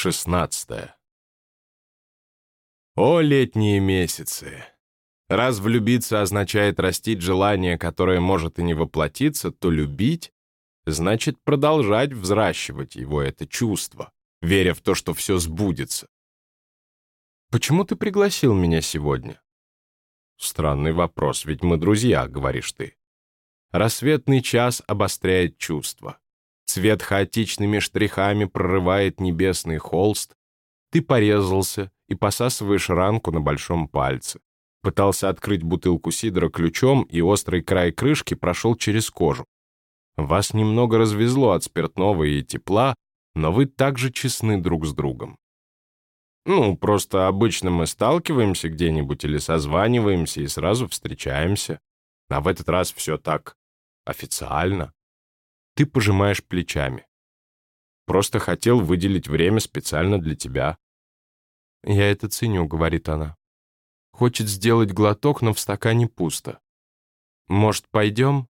16. О, летние месяцы! Раз влюбиться означает растить желание, которое может и не воплотиться, то любить значит продолжать взращивать его, это чувство, веря в то, что все сбудется. Почему ты пригласил меня сегодня? Странный вопрос, ведь мы друзья, говоришь ты. Рассветный час обостряет чувства. Цвет хаотичными штрихами прорывает небесный холст. Ты порезался и посасываешь ранку на большом пальце. Пытался открыть бутылку сидра ключом, и острый край крышки прошел через кожу. Вас немного развезло от спиртного и тепла, но вы также честны друг с другом. Ну, просто обычно мы сталкиваемся где-нибудь или созваниваемся и сразу встречаемся. А в этот раз все так официально. Ты пожимаешь плечами. Просто хотел выделить время специально для тебя. Я это ценю, говорит она. Хочет сделать глоток, но в стакане пусто. Может, пойдем?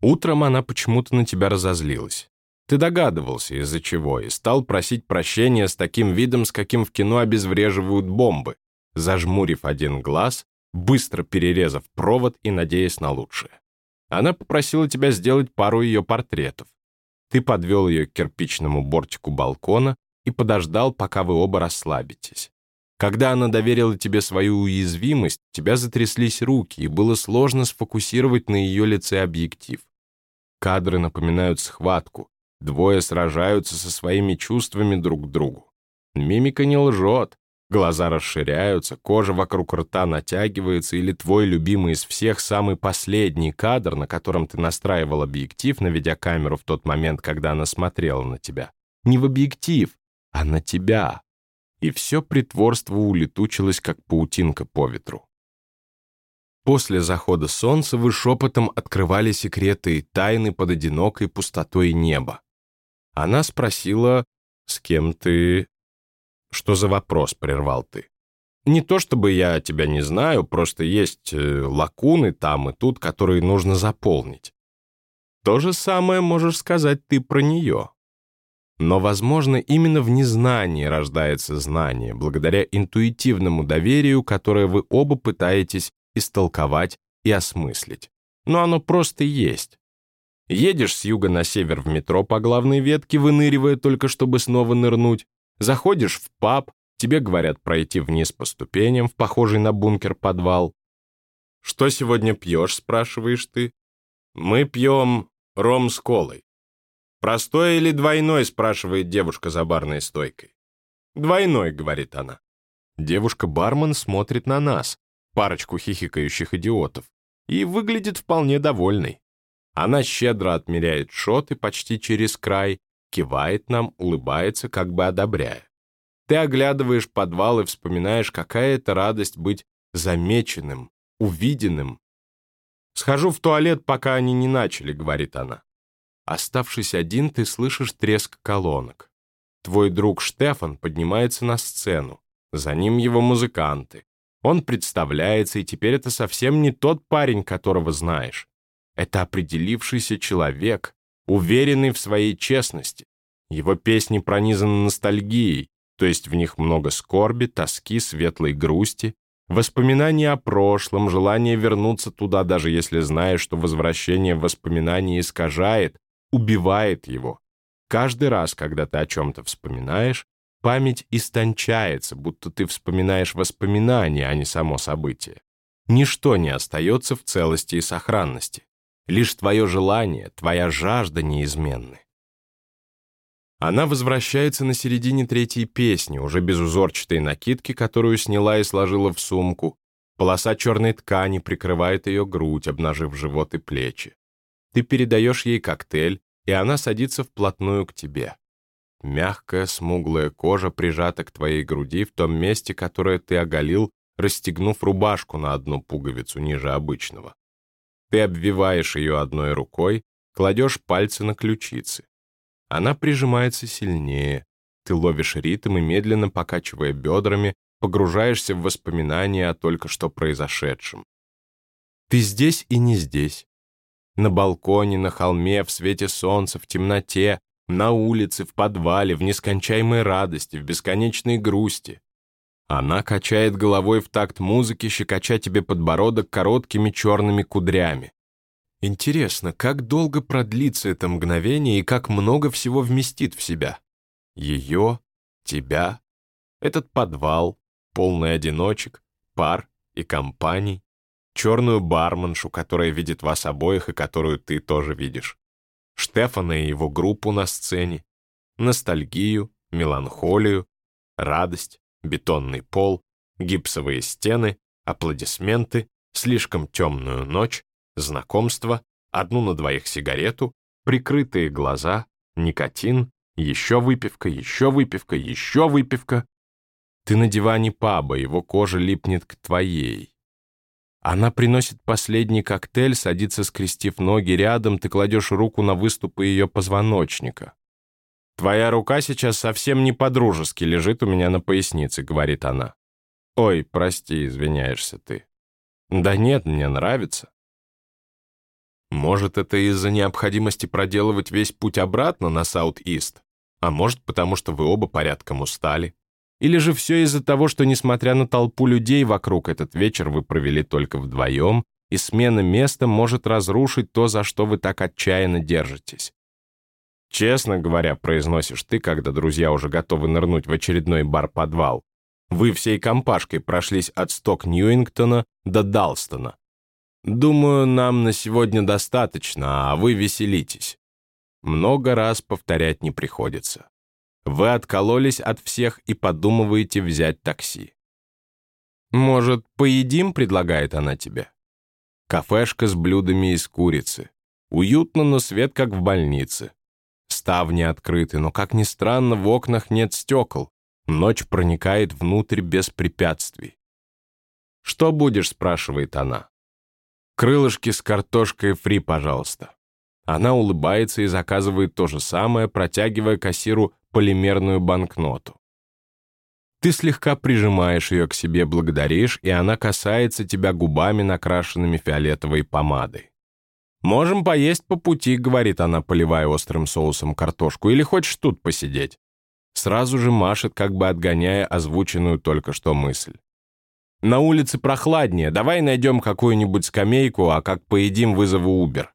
Утром она почему-то на тебя разозлилась. Ты догадывался, из-за чего, и стал просить прощения с таким видом, с каким в кино обезвреживают бомбы, зажмурив один глаз, быстро перерезав провод и надеясь на лучшее. Она попросила тебя сделать пару ее портретов. Ты подвел ее к кирпичному бортику балкона и подождал, пока вы оба расслабитесь. Когда она доверила тебе свою уязвимость, тебя затряслись руки, и было сложно сфокусировать на ее лице объектив. Кадры напоминают схватку. Двое сражаются со своими чувствами друг к другу. Мимика не лжет, Глаза расширяются, кожа вокруг рта натягивается, или твой любимый из всех самый последний кадр, на котором ты настраивал объектив, наведя камеру в тот момент, когда она смотрела на тебя. Не в объектив, а на тебя. И все притворство улетучилось, как паутинка по ветру. После захода солнца вы шепотом открывали секреты и тайны под одинокой пустотой неба. Она спросила, с кем ты «Что за вопрос?» — прервал ты. «Не то чтобы я тебя не знаю, просто есть э, лакуны там и тут, которые нужно заполнить. То же самое можешь сказать ты про нее. Но, возможно, именно в незнании рождается знание, благодаря интуитивному доверию, которое вы оба пытаетесь истолковать и осмыслить. Но оно просто есть. Едешь с юга на север в метро по главной ветке, выныривая только чтобы снова нырнуть, Заходишь в паб, тебе говорят пройти вниз по ступеням в похожий на бункер подвал. «Что сегодня пьешь?» — спрашиваешь ты. «Мы пьем ром с колой». «Простой или двойной?» — спрашивает девушка за барной стойкой. «Двойной», — говорит она. Девушка-бармен смотрит на нас, парочку хихикающих идиотов, и выглядит вполне довольной. Она щедро отмеряет шоты почти через край, кивает нам, улыбается, как бы одобряя. Ты оглядываешь подвал и вспоминаешь, какая это радость быть замеченным, увиденным. «Схожу в туалет, пока они не начали», — говорит она. Оставшись один, ты слышишь треск колонок. Твой друг Штефан поднимается на сцену. За ним его музыканты. Он представляется, и теперь это совсем не тот парень, которого знаешь. Это определившийся человек, уверенный в своей честности. Его песни пронизаны ностальгией, то есть в них много скорби, тоски, светлой грусти, воспоминаний о прошлом, желание вернуться туда, даже если знаешь, что возвращение воспоминаний искажает, убивает его. Каждый раз, когда ты о чем-то вспоминаешь, память истончается, будто ты вспоминаешь воспоминания, а не само событие. Ничто не остается в целости и сохранности. Лишь твое желание, твоя жажда неизменны. Она возвращается на середине третьей песни, уже без узорчатой накидки, которую сняла и сложила в сумку. Полоса черной ткани прикрывает ее грудь, обнажив живот и плечи. Ты передаешь ей коктейль, и она садится вплотную к тебе. Мягкая, смуглая кожа прижата к твоей груди в том месте, которое ты оголил, расстегнув рубашку на одну пуговицу ниже обычного. Ты обвиваешь ее одной рукой, кладешь пальцы на ключицы. Она прижимается сильнее. Ты ловишь ритм и, медленно покачивая бедрами, погружаешься в воспоминания о только что произошедшем. Ты здесь и не здесь. На балконе, на холме, в свете солнца, в темноте, На улице, в подвале, в нескончаемой радости, в бесконечной грусти. Она качает головой в такт музыки, щекоча тебе подбородок короткими черными кудрями. Интересно, как долго продлится это мгновение и как много всего вместит в себя? Ее, тебя, этот подвал, полный одиночек, пар и компаний, черную барменшу, которая видит вас обоих и которую ты тоже видишь, Штефана и его группу на сцене, ностальгию, меланхолию, радость, бетонный пол, гипсовые стены, аплодисменты, слишком темную ночь, знакомство, одну на двоих сигарету, прикрытые глаза, никотин, еще выпивка, еще выпивка, еще выпивка. Ты на диване паба, его кожа липнет к твоей. Она приносит последний коктейль, садится, скрестив ноги рядом, ты кладешь руку на выступы ее позвоночника. «Твоя рука сейчас совсем не по-дружески лежит у меня на пояснице», — говорит она. «Ой, прости, извиняешься ты». «Да нет, мне нравится». Может, это из-за необходимости проделывать весь путь обратно на Саут-Ист, а может, потому что вы оба порядком устали. Или же все из-за того, что, несмотря на толпу людей вокруг, этот вечер вы провели только вдвоем, и смена места может разрушить то, за что вы так отчаянно держитесь. Честно говоря, произносишь ты, когда друзья уже готовы нырнуть в очередной бар-подвал. Вы всей компашкой прошлись от сток Ньюингтона до Далстона. Думаю, нам на сегодня достаточно, а вы веселитесь. Много раз повторять не приходится. Вы откололись от всех и подумываете взять такси. «Может, поедим?» — предлагает она тебе. Кафешка с блюдами из курицы. Уютно, но свет как в больнице. Ставни открыты, но, как ни странно, в окнах нет стекол. Ночь проникает внутрь без препятствий. «Что будешь?» — спрашивает она. «Крылышки с картошкой фри, пожалуйста». Она улыбается и заказывает то же самое, протягивая кассиру полимерную банкноту. Ты слегка прижимаешь ее к себе, благодаришь, и она касается тебя губами, накрашенными фиолетовой помадой. «Можем поесть по пути», — говорит она, поливая острым соусом картошку, «или хочешь тут посидеть?» Сразу же машет, как бы отгоняя озвученную только что мысль. «На улице прохладнее, давай найдем какую-нибудь скамейку, а как поедим, вызову Убер».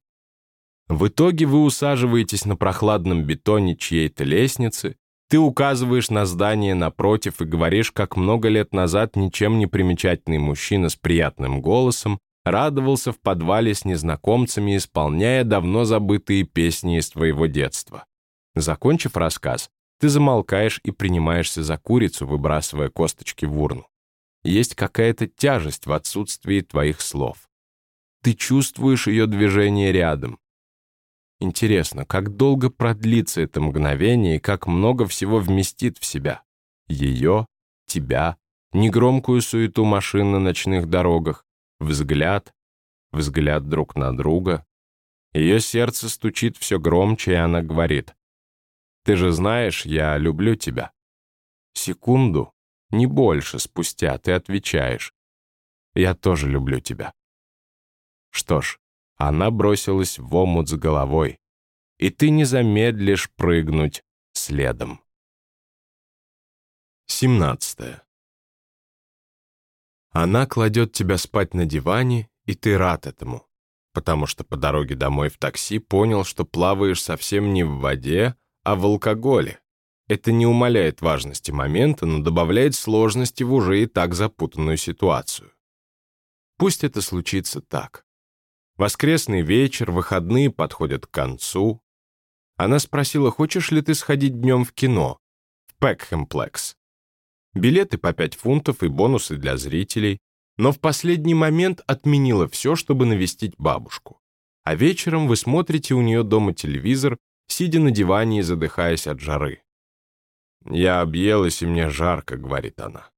В итоге вы усаживаетесь на прохладном бетоне чьей-то лестницы, ты указываешь на здание напротив и говоришь, как много лет назад ничем не примечательный мужчина с приятным голосом радовался в подвале с незнакомцами, исполняя давно забытые песни из твоего детства. Закончив рассказ, ты замолкаешь и принимаешься за курицу, выбрасывая косточки в урну. Есть какая-то тяжесть в отсутствии твоих слов. Ты чувствуешь ее движение рядом. Интересно, как долго продлится это мгновение и как много всего вместит в себя? Ее, тебя, негромкую суету машин на ночных дорогах, Взгляд, взгляд друг на друга. Ее сердце стучит все громче, и она говорит. «Ты же знаешь, я люблю тебя». Секунду, не больше, спустя ты отвечаешь. «Я тоже люблю тебя». Что ж, она бросилась в омут с головой, и ты не замедлишь прыгнуть следом. 17. Она кладет тебя спать на диване, и ты рад этому, потому что по дороге домой в такси понял, что плаваешь совсем не в воде, а в алкоголе. Это не умаляет важности момента, но добавляет сложности в уже и так запутанную ситуацию. Пусть это случится так. Воскресный вечер, выходные подходят к концу. Она спросила, хочешь ли ты сходить днем в кино, в Пекхэмплекс. Билеты по 5 фунтов и бонусы для зрителей, но в последний момент отменила все, чтобы навестить бабушку. А вечером вы смотрите у нее дома телевизор, сидя на диване и задыхаясь от жары. «Я объелась, и мне жарко», — говорит она.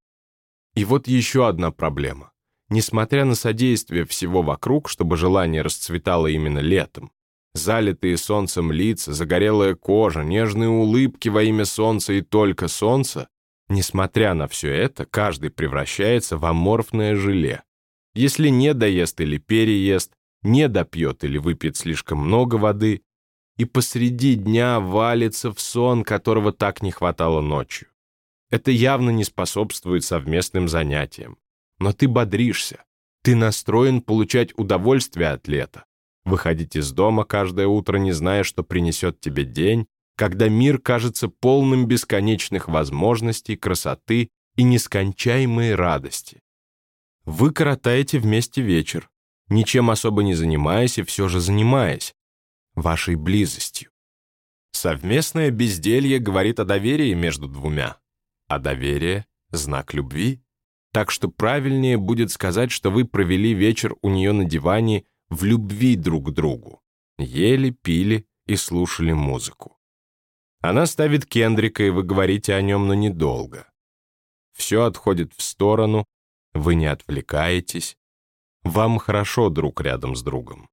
И вот еще одна проблема. Несмотря на содействие всего вокруг, чтобы желание расцветало именно летом, залитые солнцем лица, загорелая кожа, нежные улыбки во имя солнца и только солнца, Несмотря на все это, каждый превращается в аморфное желе. Если не доест или переест, не допьет или выпьет слишком много воды, и посреди дня валится в сон, которого так не хватало ночью. Это явно не способствует совместным занятиям. Но ты бодришься, ты настроен получать удовольствие от лета, выходить из дома каждое утро, не зная, что принесет тебе день, когда мир кажется полным бесконечных возможностей, красоты и нескончаемой радости. Вы коротаете вместе вечер, ничем особо не занимаясь и все же занимаясь, вашей близостью. Совместное безделье говорит о доверии между двумя, а доверие — знак любви. Так что правильнее будет сказать, что вы провели вечер у нее на диване в любви друг к другу, ели, пили и слушали музыку. Она ставит Кендрика, и вы говорите о нем, но недолго. Все отходит в сторону, вы не отвлекаетесь. Вам хорошо друг рядом с другом.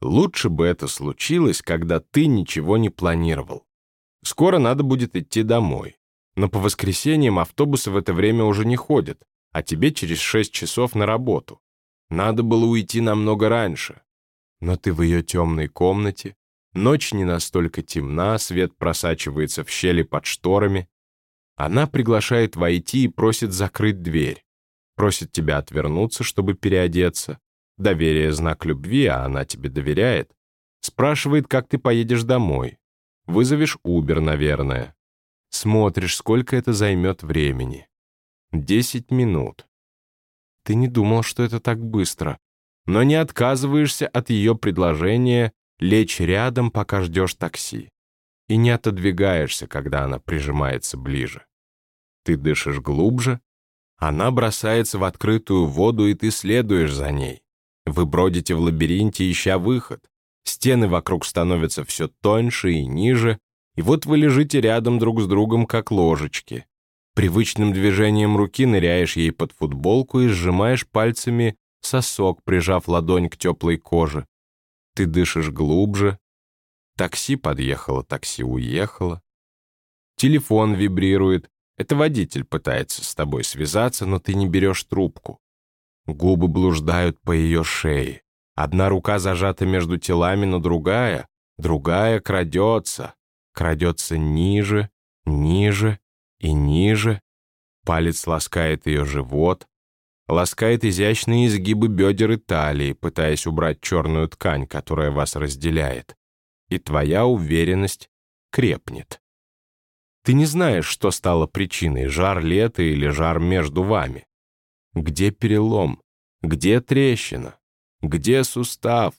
Лучше бы это случилось, когда ты ничего не планировал. Скоро надо будет идти домой. Но по воскресеньям автобусы в это время уже не ходят, а тебе через шесть часов на работу. Надо было уйти намного раньше. Но ты в ее темной комнате, Ночь не настолько темна, свет просачивается в щели под шторами. Она приглашает войти и просит закрыть дверь. Просит тебя отвернуться, чтобы переодеться. Доверие — знак любви, а она тебе доверяет. Спрашивает, как ты поедешь домой. Вызовешь Убер, наверное. Смотришь, сколько это займет времени. Десять минут. Ты не думал, что это так быстро, но не отказываешься от ее предложения лечь рядом, пока ждешь такси, и не отодвигаешься, когда она прижимается ближе. Ты дышишь глубже, она бросается в открытую воду, и ты следуешь за ней. Вы бродите в лабиринте, ища выход. Стены вокруг становятся все тоньше и ниже, и вот вы лежите рядом друг с другом, как ложечки. Привычным движением руки ныряешь ей под футболку и сжимаешь пальцами сосок, прижав ладонь к теплой коже. Ты дышишь глубже. Такси подъехало, такси уехало. Телефон вибрирует. Это водитель пытается с тобой связаться, но ты не берешь трубку. Губы блуждают по ее шее. Одна рука зажата между телами, но другая, другая крадется. Крадется ниже, ниже и ниже. Палец ласкает ее живот, ласкает изящные изгибы бедер и талии, пытаясь убрать черную ткань, которая вас разделяет. И твоя уверенность крепнет. Ты не знаешь, что стало причиной, жар лета или жар между вами. Где перелом? Где трещина? Где сустав?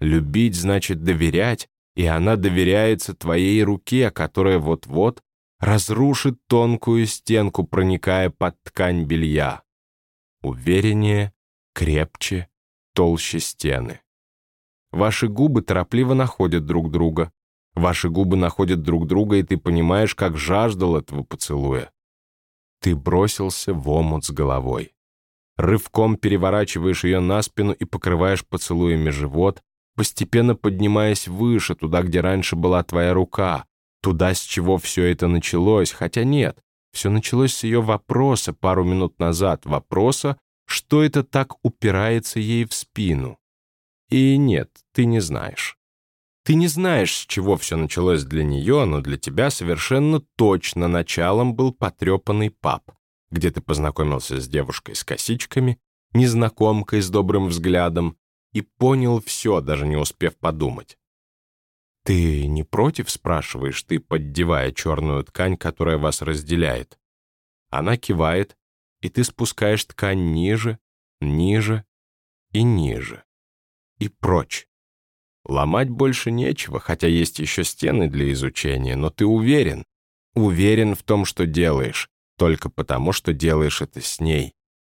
Любить значит доверять, и она доверяется твоей руке, которая вот-вот разрушит тонкую стенку, проникая под ткань белья увереннее, крепче, толще стены. Ваши губы торопливо находят друг друга. Ваши губы находят друг друга, и ты понимаешь, как жаждал этого поцелуя. Ты бросился в омут с головой. Рывком переворачиваешь ее на спину и покрываешь поцелуями живот, постепенно поднимаясь выше, туда, где раньше была твоя рука, туда, с чего все это началось, хотя нет, все началось с ее вопроса пару минут назад, вопроса, что это так упирается ей в спину. И нет, ты не знаешь. Ты не знаешь, с чего все началось для нее, но для тебя совершенно точно началом был потрепанный пап, где ты познакомился с девушкой с косичками, незнакомкой с добрым взглядом, и понял все, даже не успев подумать. «Ты не против?» — спрашиваешь ты, поддевая черную ткань, которая вас разделяет. Она кивает, и ты спускаешь ткань ниже, ниже и ниже. И прочь. Ломать больше нечего, хотя есть еще стены для изучения, но ты уверен. Уверен в том, что делаешь, только потому, что делаешь это с ней.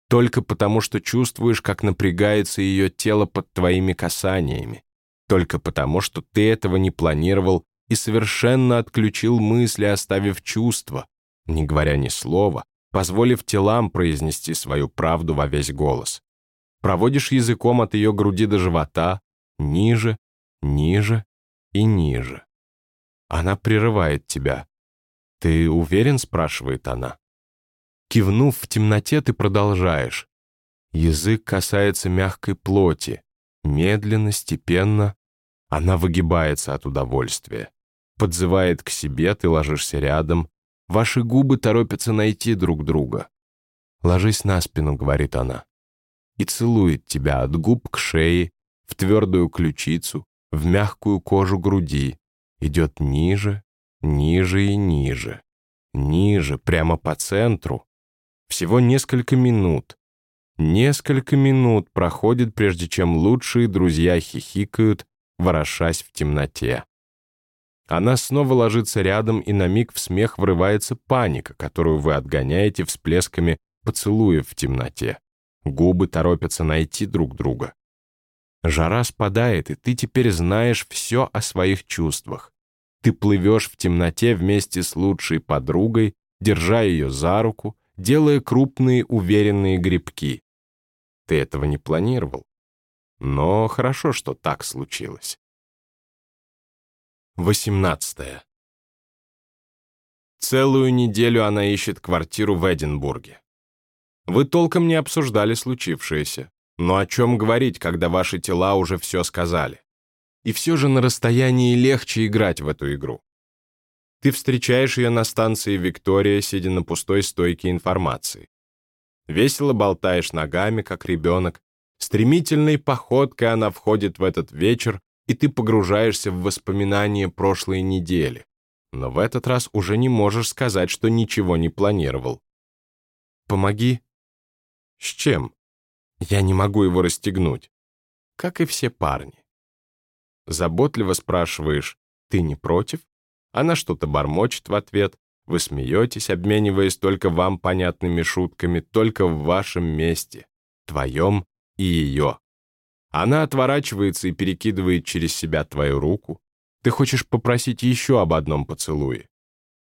Только потому, что чувствуешь, как напрягается ее тело под твоими касаниями только потому, что ты этого не планировал и совершенно отключил мысли, оставив чувства, не говоря ни слова, позволив телам произнести свою правду во весь голос. Проводишь языком от ее груди до живота, ниже, ниже и ниже. Она прерывает тебя. «Ты уверен?» — спрашивает она. Кивнув в темноте, ты продолжаешь. Язык касается мягкой плоти, медленно, степенно, Она выгибается от удовольствия. Подзывает к себе, ты ложишься рядом. Ваши губы торопятся найти друг друга. «Ложись на спину», — говорит она. И целует тебя от губ к шее, в твердую ключицу, в мягкую кожу груди. Идет ниже, ниже и ниже. Ниже, прямо по центру. Всего несколько минут. Несколько минут проходит, прежде чем лучшие друзья хихикают, ворошась в темноте. Она снова ложится рядом, и на миг в смех врывается паника, которую вы отгоняете всплесками поцелуев в темноте. Губы торопятся найти друг друга. Жара спадает, и ты теперь знаешь все о своих чувствах. Ты плывешь в темноте вместе с лучшей подругой, держа ее за руку, делая крупные уверенные грибки. Ты этого не планировал. Но хорошо, что так случилось. 18. Целую неделю она ищет квартиру в Эдинбурге. Вы толком не обсуждали случившееся. Но о чем говорить, когда ваши тела уже все сказали? И все же на расстоянии легче играть в эту игру. Ты встречаешь ее на станции Виктория, сидя на пустой стойке информации. Весело болтаешь ногами, как ребенок. Стремительной походкой она входит в этот вечер, и ты погружаешься в воспоминания прошлой недели. Но в этот раз уже не можешь сказать, что ничего не планировал. «Помоги». «С чем?» «Я не могу его расстегнуть». Как и все парни. Заботливо спрашиваешь, «Ты не против?» Она что-то бормочет в ответ, вы смеетесь, обмениваясь только вам понятными шутками, только в вашем месте, твоем и ее. Она отворачивается и перекидывает через себя твою руку. Ты хочешь попросить еще об одном поцелуе.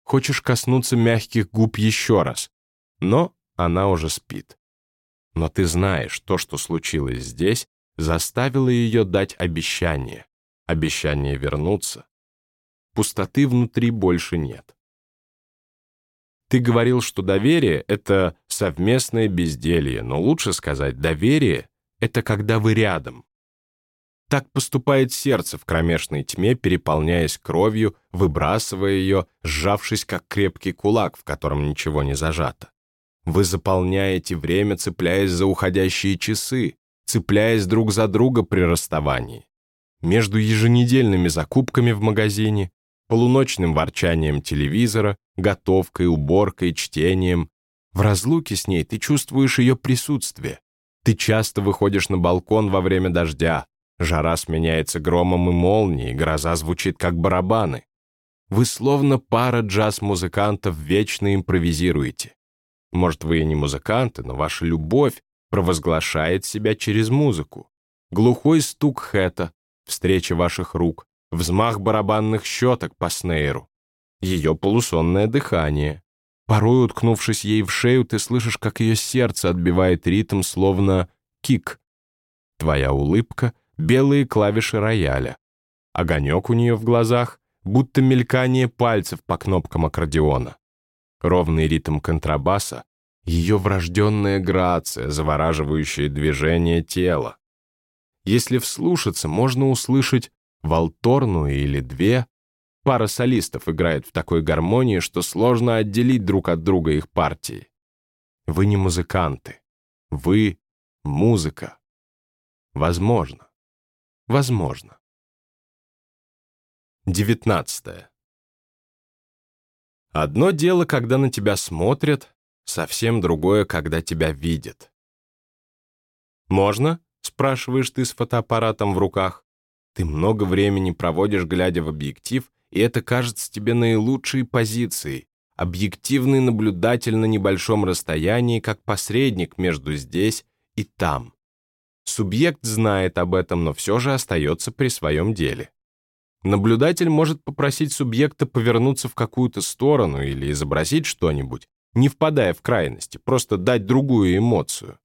Хочешь коснуться мягких губ еще раз. Но она уже спит. Но ты знаешь, то, что случилось здесь, заставило ее дать обещание. Обещание вернуться. Пустоты внутри больше нет. Ты говорил, что доверие — это совместное безделье, но лучше сказать, доверие — это когда вы рядом. Так поступает сердце в кромешной тьме, переполняясь кровью, выбрасывая ее, сжавшись как крепкий кулак, в котором ничего не зажато. Вы заполняете время, цепляясь за уходящие часы, цепляясь друг за друга при расставании. Между еженедельными закупками в магазине, полуночным ворчанием телевизора, готовкой, уборкой, чтением. В разлуке с ней ты чувствуешь ее присутствие. Ты часто выходишь на балкон во время дождя. Жара сменяется громом и молнией, гроза звучит как барабаны. Вы словно пара джаз-музыкантов вечно импровизируете. Может, вы и не музыканты, но ваша любовь провозглашает себя через музыку. Глухой стук хэта, встреча ваших рук, взмах барабанных щеток по снейру, ее полусонное дыхание. Порой, уткнувшись ей в шею, ты слышишь, как ее сердце отбивает ритм, словно кик. Твоя улыбка — белые клавиши рояля. Огонек у нее в глазах, будто мелькание пальцев по кнопкам аккордеона. Ровный ритм контрабаса, ее врожденная грация, завораживающее движение тела. Если вслушаться, можно услышать Волторну или две. Пара солистов играет в такой гармонии, что сложно отделить друг от друга их партии. Вы не музыканты. Вы — музыка. Возможно. Возможно. Девятнадцатое. Одно дело, когда на тебя смотрят, совсем другое, когда тебя видят. «Можно?» — спрашиваешь ты с фотоаппаратом в руках. Ты много времени проводишь, глядя в объектив, и это кажется тебе наилучшей позицией. Объективный наблюдатель на небольшом расстоянии, как посредник между здесь и там. Субъект знает об этом, но все же остается при своем деле. Наблюдатель может попросить субъекта повернуться в какую-то сторону или изобразить что-нибудь, не впадая в крайности, просто дать другую эмоцию.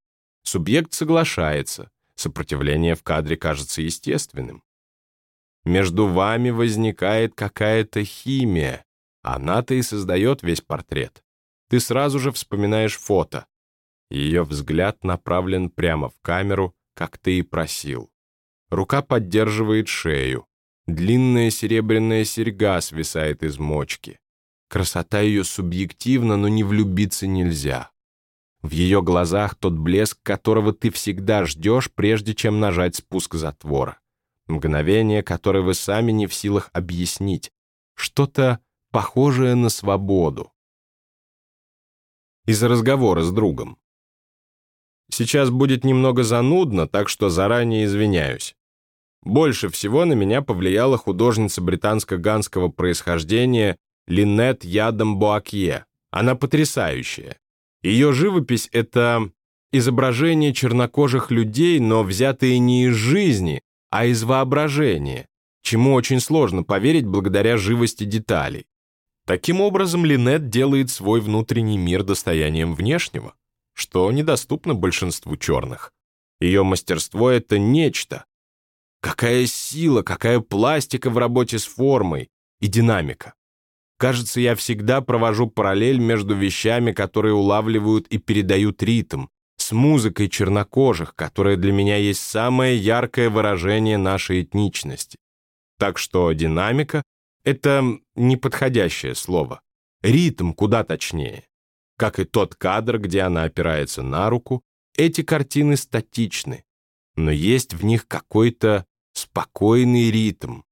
Субъект соглашается, сопротивление в кадре кажется естественным. Между вами возникает какая-то химия. Она-то и создает весь портрет. Ты сразу же вспоминаешь фото. Ее взгляд направлен прямо в камеру, как ты и просил. Рука поддерживает шею. Длинная серебряная серьга свисает из мочки. Красота ее субъективна, но не влюбиться нельзя. В ее глазах тот блеск, которого ты всегда ждешь, прежде чем нажать спуск затвора. Мгновение, которое вы сами не в силах объяснить. Что-то похожее на свободу. Из разговора с другом. Сейчас будет немного занудно, так что заранее извиняюсь. Больше всего на меня повлияла художница британско-ганского происхождения Линет Ядом Буакье. Она потрясающая. Ее живопись — это изображение чернокожих людей, но взятые не из жизни, а из воображения, чему очень сложно поверить благодаря живости деталей. Таким образом, Линет делает свой внутренний мир достоянием внешнего, что недоступно большинству черных. Ее мастерство — это нечто, Какая сила, какая пластика в работе с формой и динамика. Кажется, я всегда провожу параллель между вещами, которые улавливают и передают ритм, с музыкой чернокожих, которая для меня есть самое яркое выражение нашей этничности. Так что динамика — это неподходящее слово. Ритм куда точнее. Как и тот кадр, где она опирается на руку, эти картины статичны, но есть в них какой-то спокойный ритм.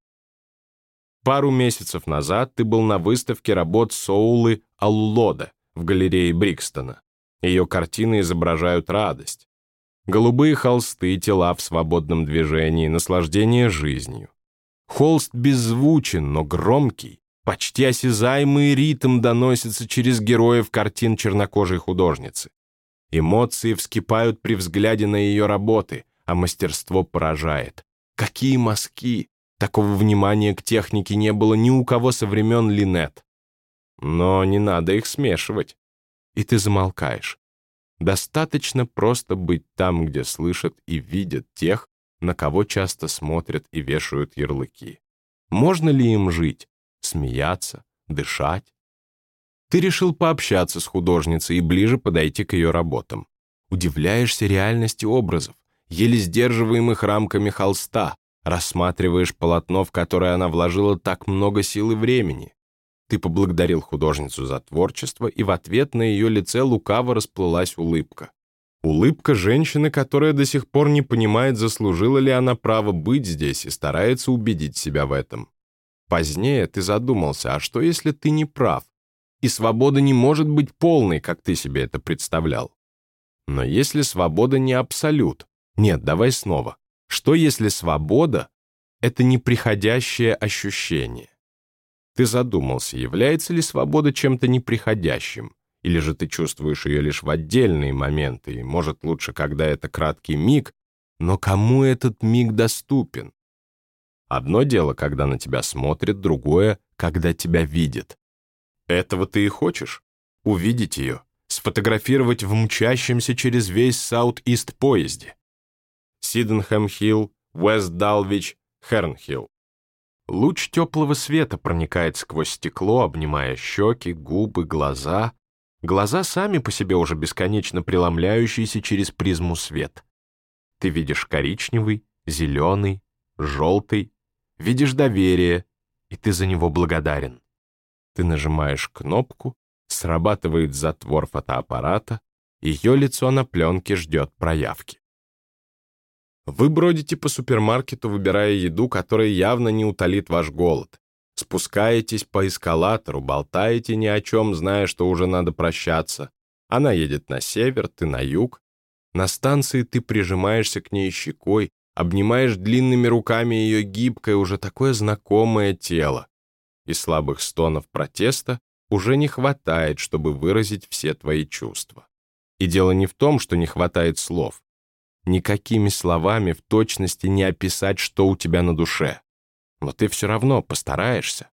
Пару месяцев назад ты был на выставке работ Соулы Аллода в галерее Брикстона. Ее картины изображают радость. Голубые холсты, тела в свободном движении, наслаждение жизнью. Холст беззвучен, но громкий, почти осязаемый ритм доносится через героев картин чернокожей художницы. Эмоции вскипают при взгляде на ее работы, а мастерство поражает. Какие мазки! Такого внимания к технике не было ни у кого со времен Линет. Но не надо их смешивать. И ты замолкаешь. Достаточно просто быть там, где слышат и видят тех, на кого часто смотрят и вешают ярлыки. Можно ли им жить, смеяться, дышать? Ты решил пообщаться с художницей и ближе подойти к ее работам. Удивляешься реальности образов, еле сдерживаемых рамками холста, рассматриваешь полотно, в которое она вложила так много сил и времени. Ты поблагодарил художницу за творчество, и в ответ на ее лице лукаво расплылась улыбка. Улыбка женщины, которая до сих пор не понимает, заслужила ли она право быть здесь и старается убедить себя в этом. Позднее ты задумался, а что если ты не прав, и свобода не может быть полной, как ты себе это представлял? Но если свобода не абсолют, нет, давай снова. Что если свобода — это неприходящее ощущение? Ты задумался, является ли свобода чем-то неприходящим? Или же ты чувствуешь ее лишь в отдельные моменты, и, может, лучше, когда это краткий миг, но кому этот миг доступен? Одно дело, когда на тебя смотрит, другое, когда тебя видит. Этого ты и хочешь? Увидеть ее, сфотографировать в мчащемся через весь Саут-Ист поезде. Сиденхэм-Хилл, Уэст-Далвич, Херн-Хилл. Луч теплого света проникает сквозь стекло, обнимая щеки, губы, глаза. Глаза сами по себе уже бесконечно преломляющиеся через призму свет. Ты видишь коричневый, зеленый, желтый, видишь доверие, и ты за него благодарен. Ты нажимаешь кнопку, срабатывает затвор фотоаппарата, ее лицо на пленке ждет проявки. Вы бродите по супермаркету, выбирая еду, которая явно не утолит ваш голод. Спускаетесь по эскалатору, болтаете ни о чем, зная, что уже надо прощаться. Она едет на север, ты на юг. На станции ты прижимаешься к ней щекой, обнимаешь длинными руками ее гибкое, уже такое знакомое тело. И слабых стонов протеста уже не хватает, чтобы выразить все твои чувства. И дело не в том, что не хватает слов. Никакими словами в точности не описать, что у тебя на душе. Но ты все равно постараешься.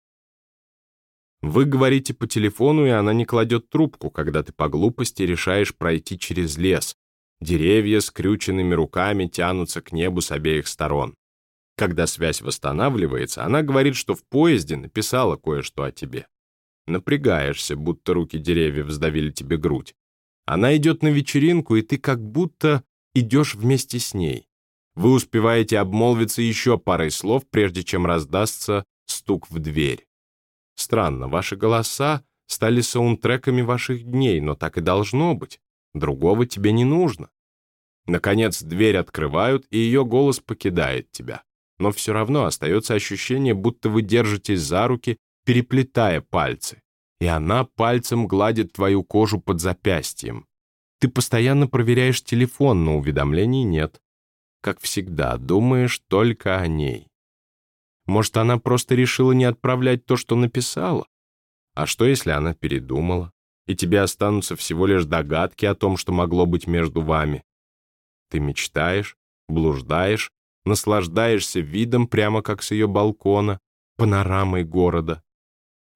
Вы говорите по телефону, и она не кладет трубку, когда ты по глупости решаешь пройти через лес. Деревья с крюченными руками тянутся к небу с обеих сторон. Когда связь восстанавливается, она говорит, что в поезде написала кое-что о тебе. Напрягаешься, будто руки деревьев сдавили тебе грудь. Она идет на вечеринку, и ты как будто идешь вместе с ней. Вы успеваете обмолвиться еще парой слов, прежде чем раздастся стук в дверь. Странно, ваши голоса стали саундтреками ваших дней, но так и должно быть. Другого тебе не нужно. Наконец, дверь открывают, и ее голос покидает тебя. Но все равно остается ощущение, будто вы держитесь за руки, переплетая пальцы. И она пальцем гладит твою кожу под запястьем. Ты постоянно проверяешь телефон, но уведомлений нет. Как всегда, думаешь только о ней. Может, она просто решила не отправлять то, что написала? А что, если она передумала, и тебе останутся всего лишь догадки о том, что могло быть между вами? Ты мечтаешь, блуждаешь, наслаждаешься видом прямо как с ее балкона, панорамой города.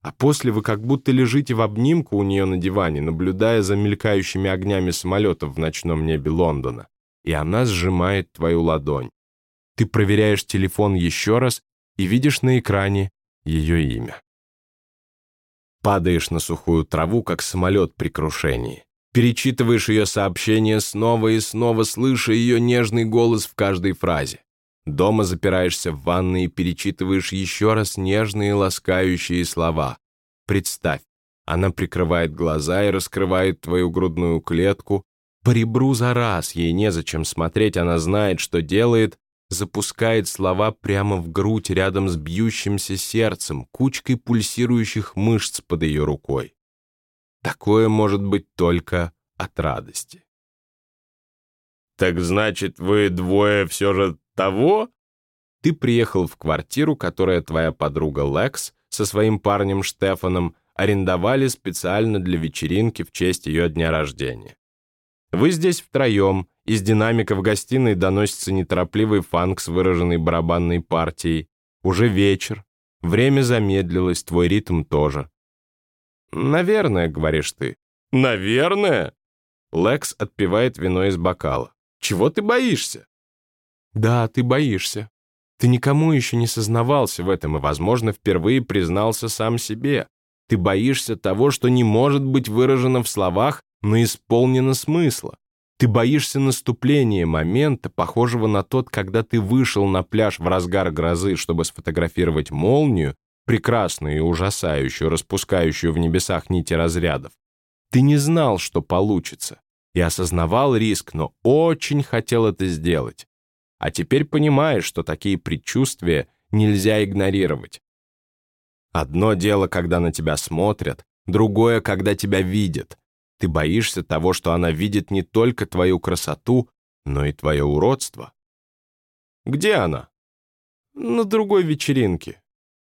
А после вы как будто лежите в обнимку у нее на диване, наблюдая за мелькающими огнями самолетов в ночном небе Лондона, и она сжимает твою ладонь. Ты проверяешь телефон еще раз и видишь на экране ее имя. Падаешь на сухую траву, как самолет при крушении. Перечитываешь ее сообщение снова и снова, слыша ее нежный голос в каждой фразе. Дома запираешься в ванной и перечитываешь еще раз нежные ласкающие слова. Представь, она прикрывает глаза и раскрывает твою грудную клетку. По ребру за раз, ей незачем смотреть, она знает, что делает, запускает слова прямо в грудь рядом с бьющимся сердцем, кучкой пульсирующих мышц под ее рукой. Такое может быть только от радости. «Так значит, вы двое все же того?» Ты приехал в квартиру, которую твоя подруга Лекс со своим парнем Штефаном арендовали специально для вечеринки в честь ее дня рождения. Вы здесь втроем, из динамика в гостиной доносится неторопливый фанк с выраженной барабанной партией. Уже вечер, время замедлилось, твой ритм тоже. «Наверное», — говоришь ты. «Наверное?» Лекс отпивает вино из бокала. «Чего ты боишься?» «Да, ты боишься. Ты никому еще не сознавался в этом и, возможно, впервые признался сам себе. Ты боишься того, что не может быть выражено в словах, но исполнено смысла. Ты боишься наступления момента, похожего на тот, когда ты вышел на пляж в разгар грозы, чтобы сфотографировать молнию, прекрасную и ужасающую, распускающую в небесах нити разрядов. Ты не знал, что получится, и осознавал риск, но очень хотел это сделать. А теперь понимаешь, что такие предчувствия нельзя игнорировать. Одно дело, когда на тебя смотрят, другое, когда тебя видят. Ты боишься того, что она видит не только твою красоту, но и твое уродство. Где она? На другой вечеринке.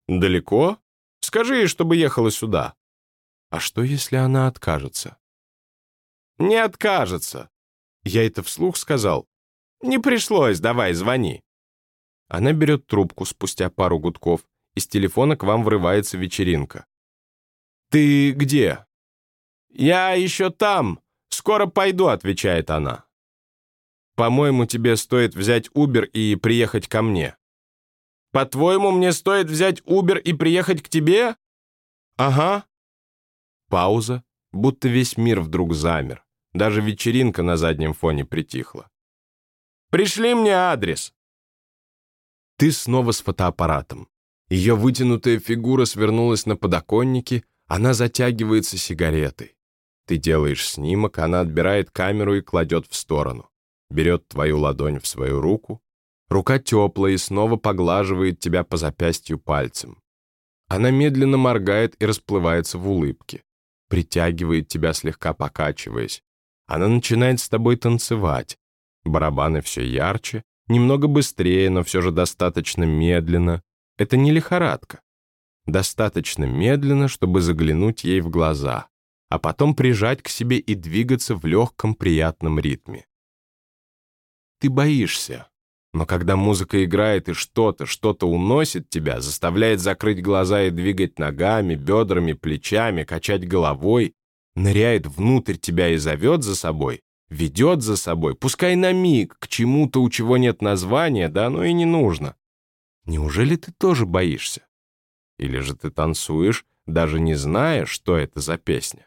«Далеко? Скажи ей, чтобы ехала сюда». «А что, если она откажется?» «Не откажется». Я это вслух сказал. «Не пришлось, давай, звони». Она берет трубку спустя пару гудков, из телефона к вам врывается вечеринка. «Ты где?» «Я еще там. Скоро пойду», — отвечает она. «По-моему, тебе стоит взять Убер и приехать ко мне». По-твоему, мне стоит взять Убер и приехать к тебе? Ага. Пауза, будто весь мир вдруг замер. Даже вечеринка на заднем фоне притихла. Пришли мне адрес. Ты снова с фотоаппаратом. Ее вытянутая фигура свернулась на подоконнике, она затягивается сигаретой. Ты делаешь снимок, она отбирает камеру и кладет в сторону. Берет твою ладонь в свою руку, Рука теплая и снова поглаживает тебя по запястью пальцем. Она медленно моргает и расплывается в улыбке. Притягивает тебя, слегка покачиваясь. Она начинает с тобой танцевать. Барабаны все ярче, немного быстрее, но все же достаточно медленно. Это не лихорадка. Достаточно медленно, чтобы заглянуть ей в глаза, а потом прижать к себе и двигаться в легком приятном ритме. Ты боишься, но когда музыка играет и что-то, что-то уносит тебя, заставляет закрыть глаза и двигать ногами, бедрами, плечами, качать головой, ныряет внутрь тебя и зовет за собой, ведет за собой, пускай на миг, к чему-то, у чего нет названия, да оно и не нужно. Неужели ты тоже боишься? Или же ты танцуешь, даже не зная, что это за песня?